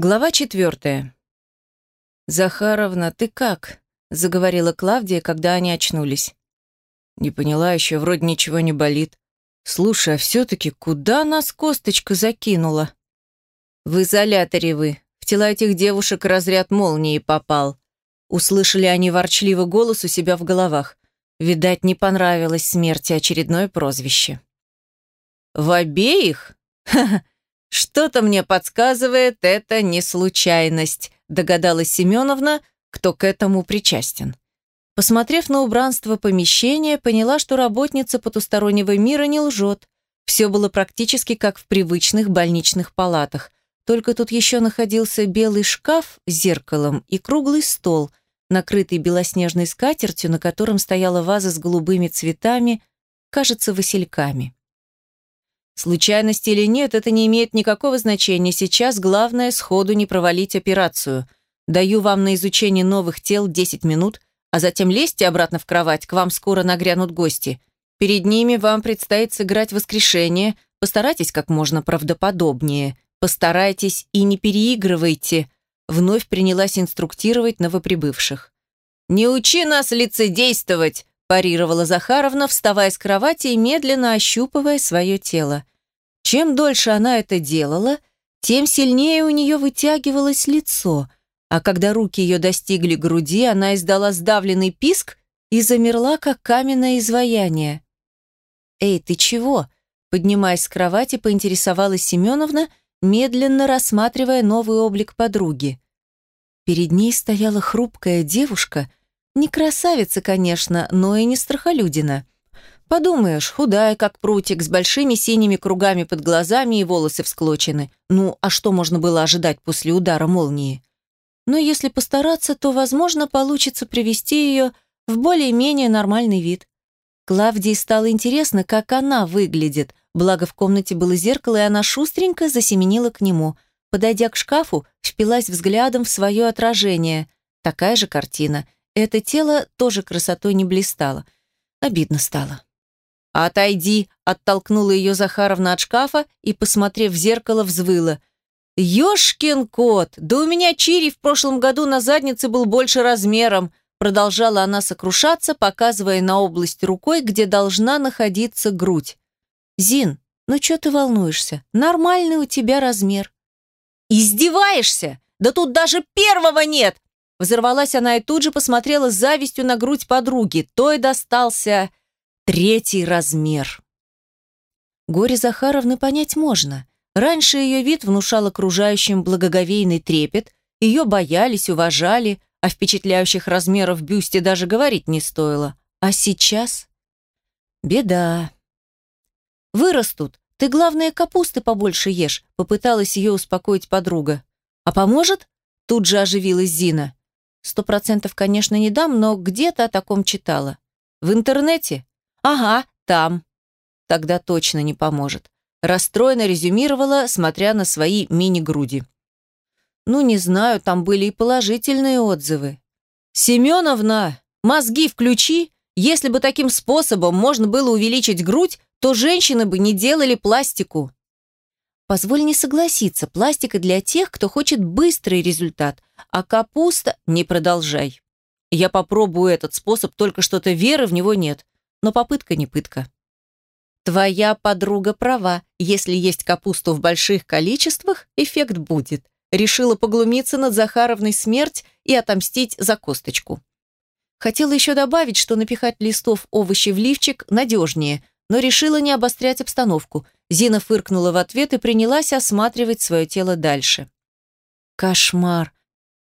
Глава четвертая. «Захаровна, ты как?» – заговорила Клавдия, когда они очнулись. «Не поняла еще, вроде ничего не болит. Слушай, а все-таки куда нас косточка закинула?» «В изоляторе вы. В тела этих девушек разряд молнии попал». Услышали они ворчливый голос у себя в головах. Видать, не понравилось смерти очередное прозвище. «В обеих? Ха-ха! «Что-то мне подсказывает, это не случайность», догадалась Семеновна, кто к этому причастен. Посмотрев на убранство помещения, поняла, что работница потустороннего мира не лжет. Все было практически как в привычных больничных палатах. Только тут еще находился белый шкаф с зеркалом и круглый стол, накрытый белоснежной скатертью, на котором стояла ваза с голубыми цветами, кажется, васильками. Случайность или нет, это не имеет никакого значения. Сейчас главное сходу не провалить операцию. Даю вам на изучение новых тел 10 минут, а затем лезьте обратно в кровать, к вам скоро нагрянут гости. Перед ними вам предстоит сыграть воскрешение. Постарайтесь как можно правдоподобнее. Постарайтесь и не переигрывайте. Вновь принялась инструктировать новоприбывших. «Не учи нас лицедействовать!» Парировала Захаровна, вставая с кровати и медленно ощупывая свое тело. Чем дольше она это делала, тем сильнее у нее вытягивалось лицо, а когда руки ее достигли груди, она издала сдавленный писк и замерла, как каменное изваяние. «Эй, ты чего?» Поднимаясь с кровати, поинтересовалась Семеновна, медленно рассматривая новый облик подруги. Перед ней стояла хрупкая девушка, не красавица, конечно, но и не страхолюдина. Подумаешь, худая, как прутик, с большими синими кругами под глазами и волосы всклочены. Ну, а что можно было ожидать после удара молнии? Но если постараться, то, возможно, получится привести ее в более-менее нормальный вид. Клавдии стало интересно, как она выглядит, благо в комнате было зеркало, и она шустренько засеменила к нему. Подойдя к шкафу, впилась взглядом в свое отражение. Такая же картина. Это тело тоже красотой не блистало. Обидно стало. «Отойди!» – оттолкнула ее Захаровна от шкафа и, посмотрев в зеркало, взвыла. «Ешкин кот! Да у меня чири в прошлом году на заднице был больше размером!» Продолжала она сокрушаться, показывая на область рукой, где должна находиться грудь. «Зин, ну что ты волнуешься? Нормальный у тебя размер». «Издеваешься? Да тут даже первого нет!» Взорвалась она и тут же посмотрела с завистью на грудь подруги. Той достался Третий размер. Горе Захаровны понять можно. Раньше ее вид внушал окружающим благоговейный трепет, ее боялись, уважали, о впечатляющих размеров бюсте даже говорить не стоило. А сейчас? Беда. Вырастут. Ты, главное, капусты побольше ешь, попыталась ее успокоить подруга. А поможет? Тут же оживилась Зина. Сто процентов, конечно, не дам, но где-то о таком читала. В интернете? «Ага, там». Тогда точно не поможет. Расстроенно резюмировала, смотря на свои мини-груди. Ну, не знаю, там были и положительные отзывы. «Семеновна, мозги включи! Если бы таким способом можно было увеличить грудь, то женщины бы не делали пластику». Позволь не согласиться, пластика для тех, кто хочет быстрый результат, а капуста не продолжай. Я попробую этот способ, только что-то веры в него нет но попытка не пытка. Твоя подруга права. Если есть капусту в больших количествах, эффект будет. Решила поглумиться над Захаровной смерть и отомстить за косточку. Хотела еще добавить, что напихать листов овощей в лифчик надежнее, но решила не обострять обстановку. Зина фыркнула в ответ и принялась осматривать свое тело дальше. Кошмар.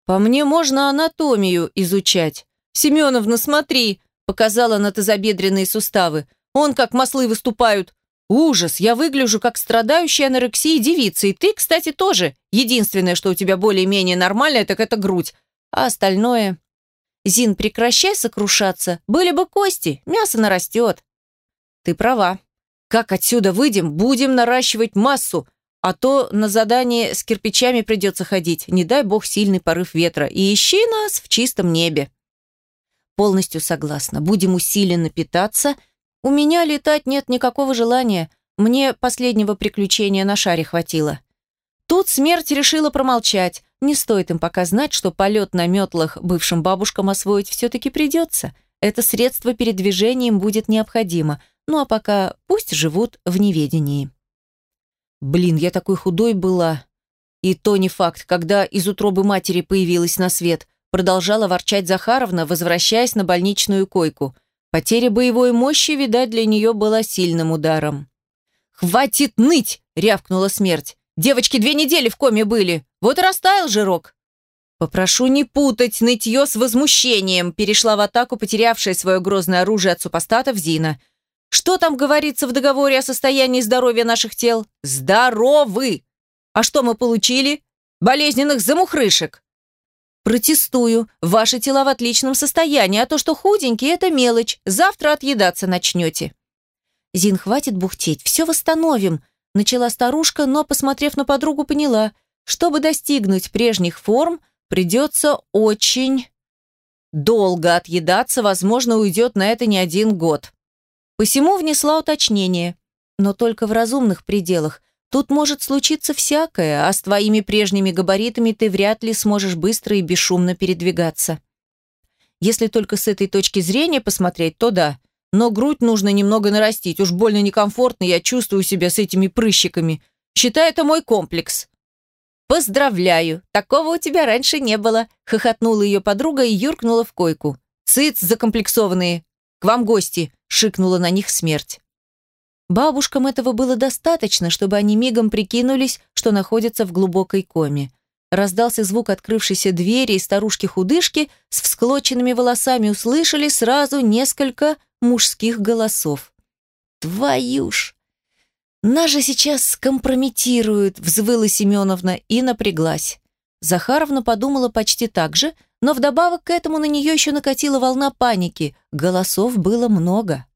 По мне можно анатомию изучать. Семеновна, смотри, Показала на тазобедренные суставы. Он как маслы выступают. Ужас, я выгляжу как страдающая анорексией девица. И ты, кстати, тоже. Единственное, что у тебя более-менее нормальное, так это грудь. А остальное... Зин, прекращай сокрушаться. Были бы кости, мясо нарастет. Ты права. Как отсюда выйдем, будем наращивать массу, а то на задание с кирпичами придется ходить. Не дай бог сильный порыв ветра. И ищи нас в чистом небе. Полностью согласна. Будем усиленно питаться. У меня летать нет никакого желания. Мне последнего приключения на шаре хватило. Тут смерть решила промолчать. Не стоит им пока знать, что полет на метлах бывшим бабушкам освоить все-таки придется. Это средство передвижения им будет необходимо. Ну а пока пусть живут в неведении. Блин, я такой худой была. И то не факт, когда из утробы матери появилась на свет. Продолжала ворчать Захаровна, возвращаясь на больничную койку. Потеря боевой мощи, видать, для нее была сильным ударом. «Хватит ныть!» — рявкнула смерть. «Девочки две недели в коме были. Вот и растаял жирок». «Попрошу не путать нытье с возмущением», перешла в атаку потерявшая свое грозное оружие от супостатов Зина. «Что там говорится в договоре о состоянии здоровья наших тел? Здоровы! А что мы получили? Болезненных замухрышек!» «Протестую. Ваши тела в отличном состоянии, а то, что худенькие, это мелочь. Завтра отъедаться начнете». «Зин, хватит бухтеть, все восстановим», начала старушка, но, посмотрев на подругу, поняла, чтобы достигнуть прежних форм, придется очень долго отъедаться, возможно, уйдет на это не один год. Посему внесла уточнение, но только в разумных пределах. Тут может случиться всякое, а с твоими прежними габаритами ты вряд ли сможешь быстро и бесшумно передвигаться. Если только с этой точки зрения посмотреть, то да, но грудь нужно немного нарастить, уж больно некомфортно я чувствую себя с этими прыщиками. Считай, это мой комплекс. «Поздравляю! Такого у тебя раньше не было!» — хохотнула ее подруга и юркнула в койку. «Цыц, закомплексованные! Вам гости!» — шикнула на них смерть. Бабушкам этого было достаточно, чтобы они мигом прикинулись, что находятся в глубокой коме. Раздался звук открывшейся двери, и старушки-худышки с всклоченными волосами услышали сразу несколько мужских голосов. «Твою ж!» «Нас же сейчас скомпрометируют», — взвыла Семеновна и напряглась. Захаровна подумала почти так же, но вдобавок к этому на нее еще накатила волна паники. Голосов было много.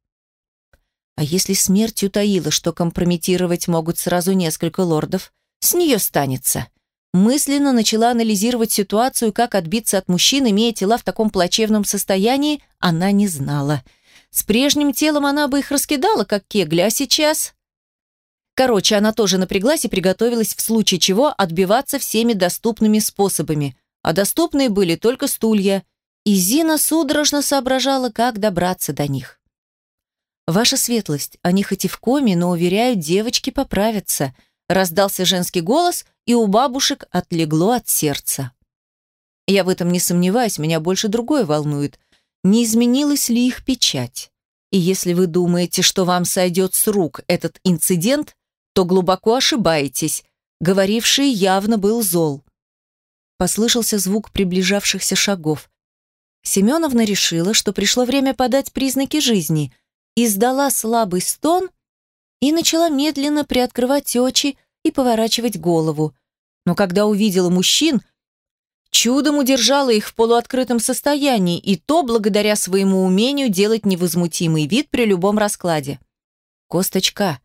А если смерть утаила, что компрометировать могут сразу несколько лордов, с нее станется. Мысленно начала анализировать ситуацию, как отбиться от мужчин, имея тела в таком плачевном состоянии, она не знала. С прежним телом она бы их раскидала, как кегли, а сейчас... Короче, она тоже напряглась и приготовилась в случае чего отбиваться всеми доступными способами. А доступные были только стулья. И Зина судорожно соображала, как добраться до них. «Ваша светлость, они хоть и в коме, но, уверяют, девочки поправятся», раздался женский голос, и у бабушек отлегло от сердца. Я в этом не сомневаюсь, меня больше другое волнует. Не изменилась ли их печать? И если вы думаете, что вам сойдет с рук этот инцидент, то глубоко ошибаетесь. Говоривший явно был зол. Послышался звук приближавшихся шагов. Семеновна решила, что пришло время подать признаки жизни, издала слабый стон и начала медленно приоткрывать очи и поворачивать голову. Но когда увидела мужчин, чудом удержала их в полуоткрытом состоянии, и то благодаря своему умению делать невозмутимый вид при любом раскладе. «Косточка,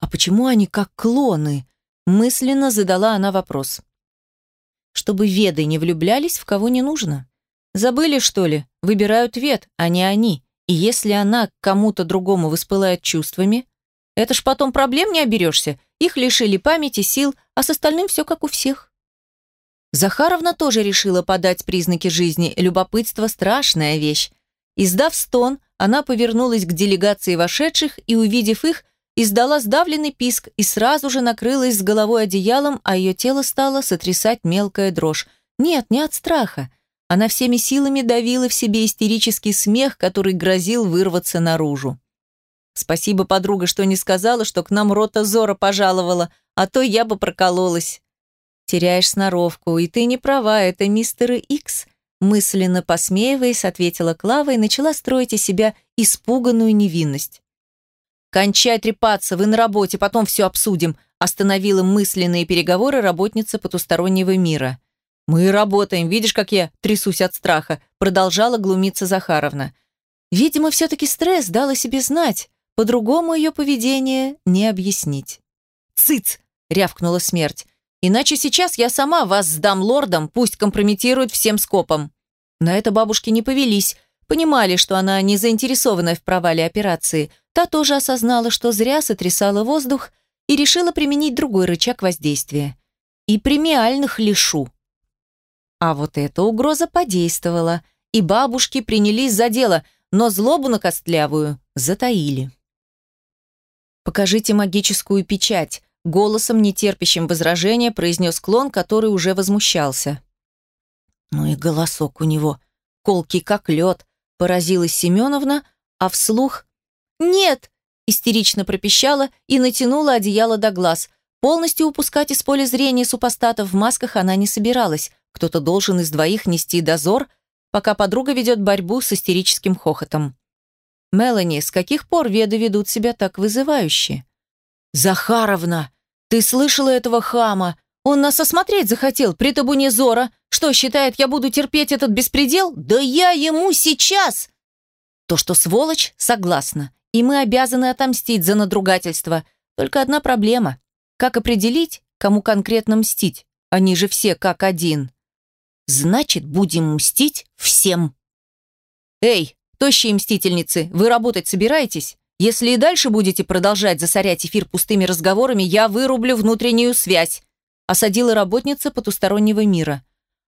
«А почему они как клоны?» Мысленно задала она вопрос. «Чтобы веды не влюблялись в кого не нужно. Забыли, что ли? Выбирают вед, а не они. И если она к кому-то другому воспылает чувствами, это ж потом проблем не оберешься. Их лишили памяти, сил, а с остальным все как у всех». Захаровна тоже решила подать признаки жизни. Любопытство – страшная вещь. Издав стон, она повернулась к делегации вошедших и, увидев их, издала сдавленный писк и сразу же накрылась с головой одеялом, а ее тело стало сотрясать мелкая дрожь. Нет, не от страха. Она всеми силами давила в себе истерический смех, который грозил вырваться наружу. Спасибо, подруга, что не сказала, что к нам рота Зора пожаловала, а то я бы прокололась. Теряешь сноровку, и ты не права, это мистер Икс. Мысленно посмеиваясь, ответила Клава и начала строить из себя испуганную невинность. «Кончай трепаться, вы на работе, потом все обсудим», остановила мысленные переговоры работница потустороннего мира. «Мы работаем, видишь, как я трясусь от страха», продолжала глумиться Захаровна. Видимо, все-таки стресс дал себе знать, по-другому ее поведение не объяснить. «Цыц!» — рявкнула смерть. «Иначе сейчас я сама вас сдам лордам, пусть компрометируют всем скопом». На это бабушки не повелись, понимали, что она не заинтересована в провале операции, Та тоже осознала, что зря сотрясала воздух и решила применить другой рычаг воздействия. и премиальных лишу. А вот эта угроза подействовала, и бабушки принялись за дело, но злобу на костлявую затаили. «Покажите магическую печать», — голосом, нетерпящим возражения, произнес клон, который уже возмущался. Ну и голосок у него, колкий как лед, поразилась Семеновна, а вслух «Нет!» – истерично пропищала и натянула одеяло до глаз. Полностью упускать из поля зрения супостатов в масках она не собиралась. Кто-то должен из двоих нести дозор, пока подруга ведет борьбу с истерическим хохотом. «Мелани, с каких пор веды ведут себя так вызывающе?» «Захаровна, ты слышала этого хама? Он нас осмотреть захотел при табуне Зора. Что, считает, я буду терпеть этот беспредел? Да я ему сейчас!» То, что сволочь, согласна. И мы обязаны отомстить за надругательство. Только одна проблема. Как определить, кому конкретно мстить? Они же все как один. Значит, будем мстить всем. Эй, тощие мстительницы, вы работать собираетесь? Если и дальше будете продолжать засорять эфир пустыми разговорами, я вырублю внутреннюю связь. Осадила работница потустороннего мира.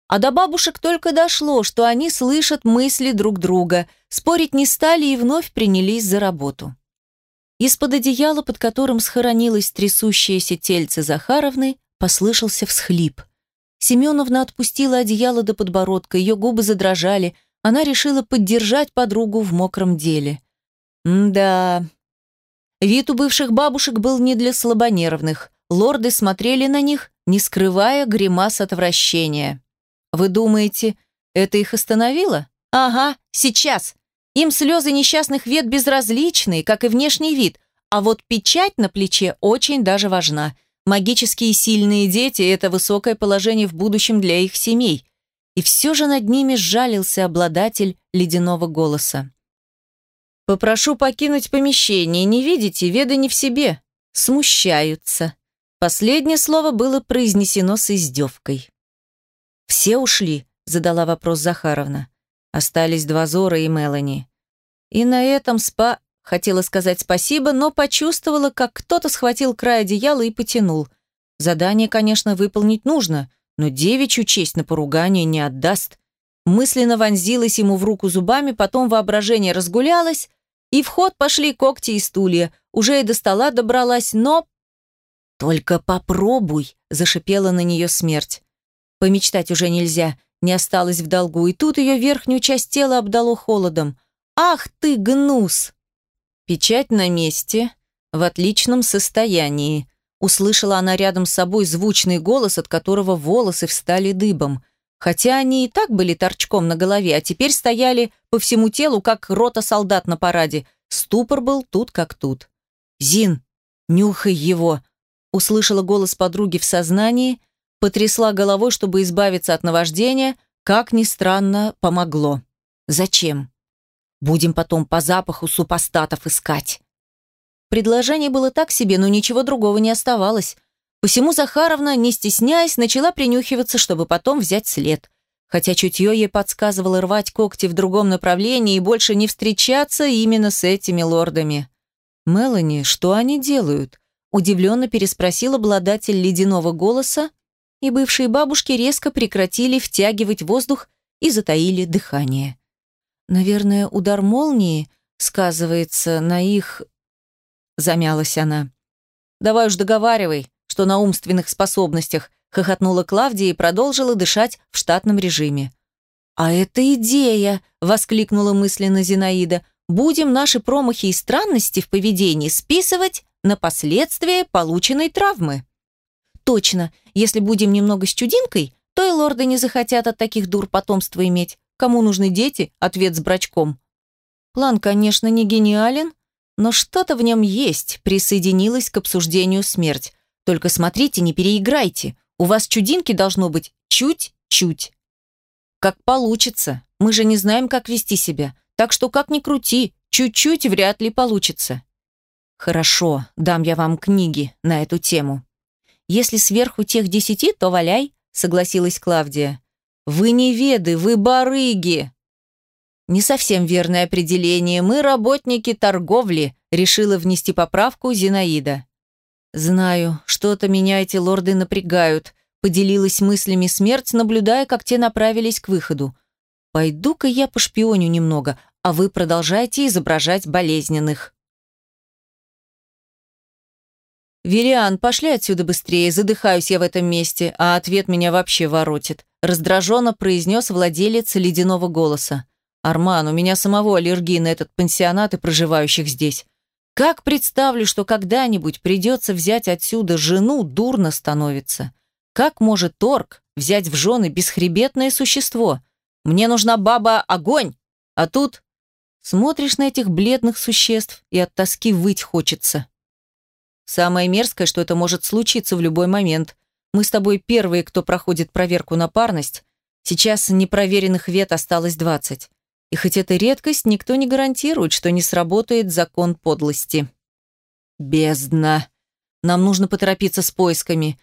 А до бабушек только дошло, что они слышат мысли друг друга, спорить не стали и вновь принялись за работу. Из-под одеяла, под которым схоронилось трясущееся тельце Захаровны, послышался всхлип – Семеновна отпустила одеяло до подбородка, ее губы задрожали. Она решила поддержать подругу в мокром деле. да. Вид у бывших бабушек был не для слабонервных. Лорды смотрели на них, не скрывая гримас отвращения. Вы думаете, это их остановило? Ага, сейчас. Им слезы несчастных вет безразличны, как и внешний вид, а вот печать на плече очень даже важна. Магические сильные дети – это высокое положение в будущем для их семей. И все же над ними сжалился обладатель ледяного голоса. «Попрошу покинуть помещение. Не видите, веды не в себе. Смущаются». Последнее слово было произнесено с издевкой. «Все ушли?» – задала вопрос Захаровна. Остались два Зора и Мелани. И на этом спа... Хотела сказать спасибо, но почувствовала, как кто-то схватил край одеяла и потянул. Задание, конечно, выполнить нужно, но девичью честь на поругание не отдаст. Мысленно вонзилась ему в руку зубами, потом воображение разгулялось, и в ход пошли когти и стулья. Уже и до стола добралась, но... «Только попробуй!» – зашипела на нее смерть. Помечтать уже нельзя, не осталось в долгу, и тут ее верхнюю часть тела обдало холодом. «Ах ты, гнус!» Печать на месте, в отличном состоянии. Услышала она рядом с собой звучный голос, от которого волосы встали дыбом. Хотя они и так были торчком на голове, а теперь стояли по всему телу, как рота солдат на параде. Ступор был тут как тут. «Зин, нюхай его!» Услышала голос подруги в сознании, потрясла головой, чтобы избавиться от наваждения, как ни странно, помогло. «Зачем?» Будем потом по запаху супостатов искать. Предложение было так себе, но ничего другого не оставалось. Посему Захаровна, не стесняясь, начала принюхиваться, чтобы потом взять след. Хотя чутье ей подсказывало рвать когти в другом направлении и больше не встречаться именно с этими лордами. «Мелани, что они делают?» Удивленно переспросил обладатель ледяного голоса, и бывшие бабушки резко прекратили втягивать воздух и затаили дыхание. Наверное, удар молнии сказывается на их... Замялась она. Давай уж договаривай, что на умственных способностях, хохотнула Клавдия и продолжила дышать в штатном режиме. «А это идея!» — воскликнула мысленно Зинаида. «Будем наши промахи и странности в поведении списывать на последствия полученной травмы». «Точно, если будем немного с чудинкой, то и лорды не захотят от таких дур потомства иметь. Кому нужны дети? Ответ с брачком. План, конечно, не гениален, но что-то в нем есть, присоединилась к обсуждению смерть. Только смотрите, не переиграйте. У вас чудинки должно быть чуть-чуть. Как получится. Мы же не знаем, как вести себя. Так что как ни крути, чуть-чуть вряд ли получится. Хорошо, дам я вам книги на эту тему. Если сверху тех десяти, то валяй, согласилась Клавдия. Вы не веды, вы барыги!» «Не совсем верное определение. Мы работники торговли», решила внести поправку Зинаида. «Знаю, что-то меня эти лорды напрягают», поделилась мыслями смерть, наблюдая, как те направились к выходу. «Пойду-ка я пошпионю немного, а вы продолжайте изображать болезненных». «Виллиан, пошли отсюда быстрее, задыхаюсь я в этом месте, а ответ меня вообще воротит», раздраженно произнес владелец ледяного голоса. «Арман, у меня самого аллергия на этот пансионат и проживающих здесь. Как представлю, что когда-нибудь придется взять отсюда жену, дурно становится. Как может торг взять в жены бесхребетное существо? Мне нужна баба-огонь, а тут смотришь на этих бледных существ и от тоски выть хочется». Самое мерзкое, что это может случиться в любой момент. Мы с тобой первые, кто проходит проверку на парность. Сейчас непроверенных вет осталось 20. И хоть это редкость, никто не гарантирует, что не сработает закон подлости. Бездна. Нам нужно поторопиться с поисками.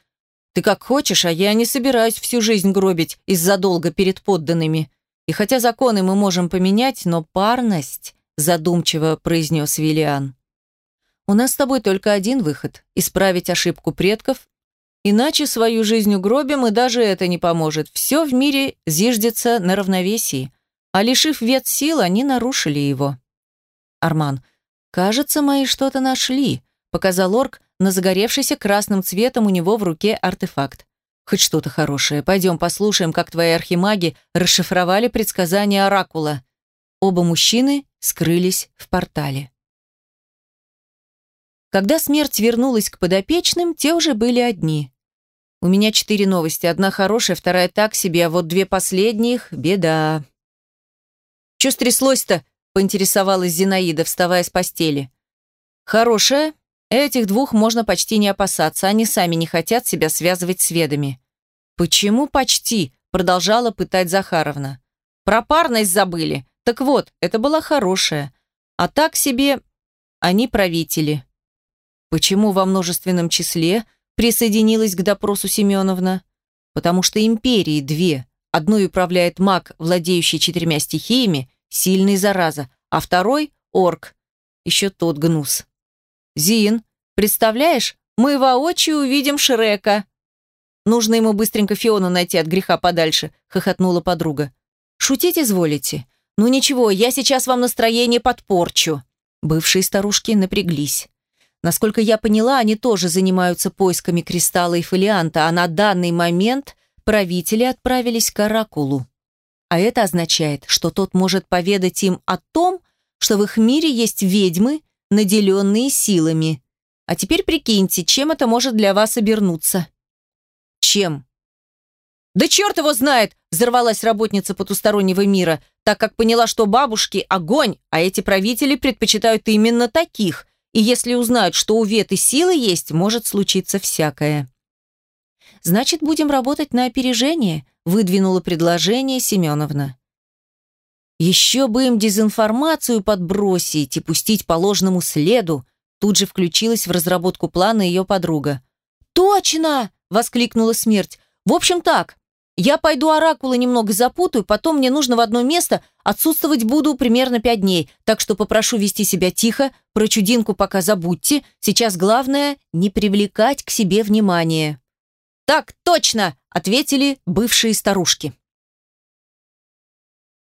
Ты как хочешь, а я не собираюсь всю жизнь гробить из-за долга перед подданными. И хотя законы мы можем поменять, но парность, задумчиво произнес Виллиан. У нас с тобой только один выход – исправить ошибку предков, иначе свою жизнь угробим, и даже это не поможет. Все в мире зиждется на равновесии, а лишив вет сил, они нарушили его. Арман, кажется, мои что-то нашли, показал орк на загоревшийся красным цветом у него в руке артефакт. Хоть что-то хорошее. Пойдем послушаем, как твои архимаги расшифровали предсказания Оракула. Оба мужчины скрылись в портале. Когда смерть вернулась к подопечным, те уже были одни. У меня четыре новости. Одна хорошая, вторая так себе, а вот две последних — беда. «Чё стряслось-то?» — поинтересовалась Зинаида, вставая с постели. «Хорошая. Этих двух можно почти не опасаться. Они сами не хотят себя связывать с ведами». «Почему почти?» — продолжала пытать Захаровна. «Про парность забыли. Так вот, это была хорошая. А так себе они правители». Почему во множественном числе присоединилась к допросу Семеновна? Потому что империи две. Одной управляет маг, владеющий четырьмя стихиями, сильный зараза, а второй – орк. Еще тот гнус. Зин, представляешь, мы воочию увидим Шрека. Нужно ему быстренько Фиону найти от греха подальше, хохотнула подруга. Шутить изволите? Ну ничего, я сейчас вам настроение подпорчу. Бывшие старушки напряглись. Насколько я поняла, они тоже занимаются поисками кристалла и фолианта, а на данный момент правители отправились к Оракулу. А это означает, что тот может поведать им о том, что в их мире есть ведьмы, наделенные силами. А теперь прикиньте, чем это может для вас обернуться. Чем? «Да черт его знает!» – взорвалась работница потустороннего мира, так как поняла, что бабушки – огонь, а эти правители предпочитают именно таких, и если узнают, что у Веты силы есть, может случиться всякое. «Значит, будем работать на опережение», – выдвинула предложение Семеновна. «Еще бы им дезинформацию подбросить и пустить по ложному следу», тут же включилась в разработку плана ее подруга. «Точно!» – воскликнула смерть. «В общем так, я пойду оракулы немного запутаю, потом мне нужно в одно место, отсутствовать буду примерно пять дней, так что попрошу вести себя тихо, про чудинку пока забудьте, сейчас главное – не привлекать к себе внимание». «Так точно!» – ответили бывшие старушки.